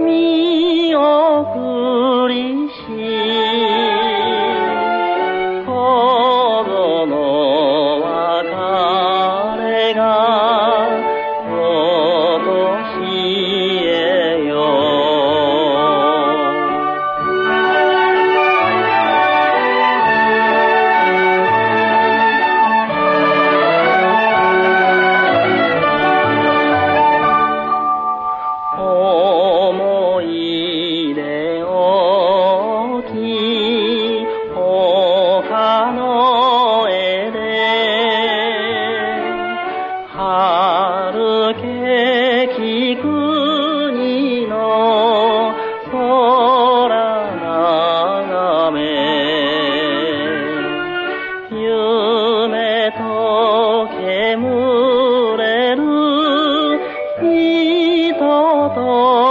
me, oh. 夢と煙れる人と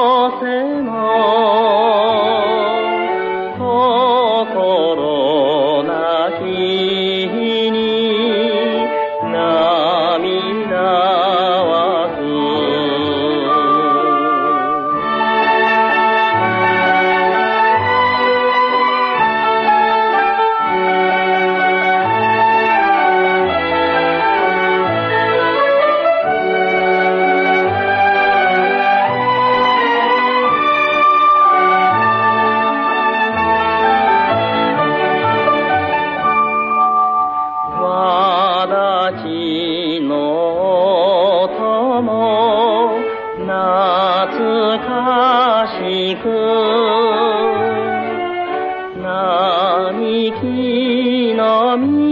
しく並木の道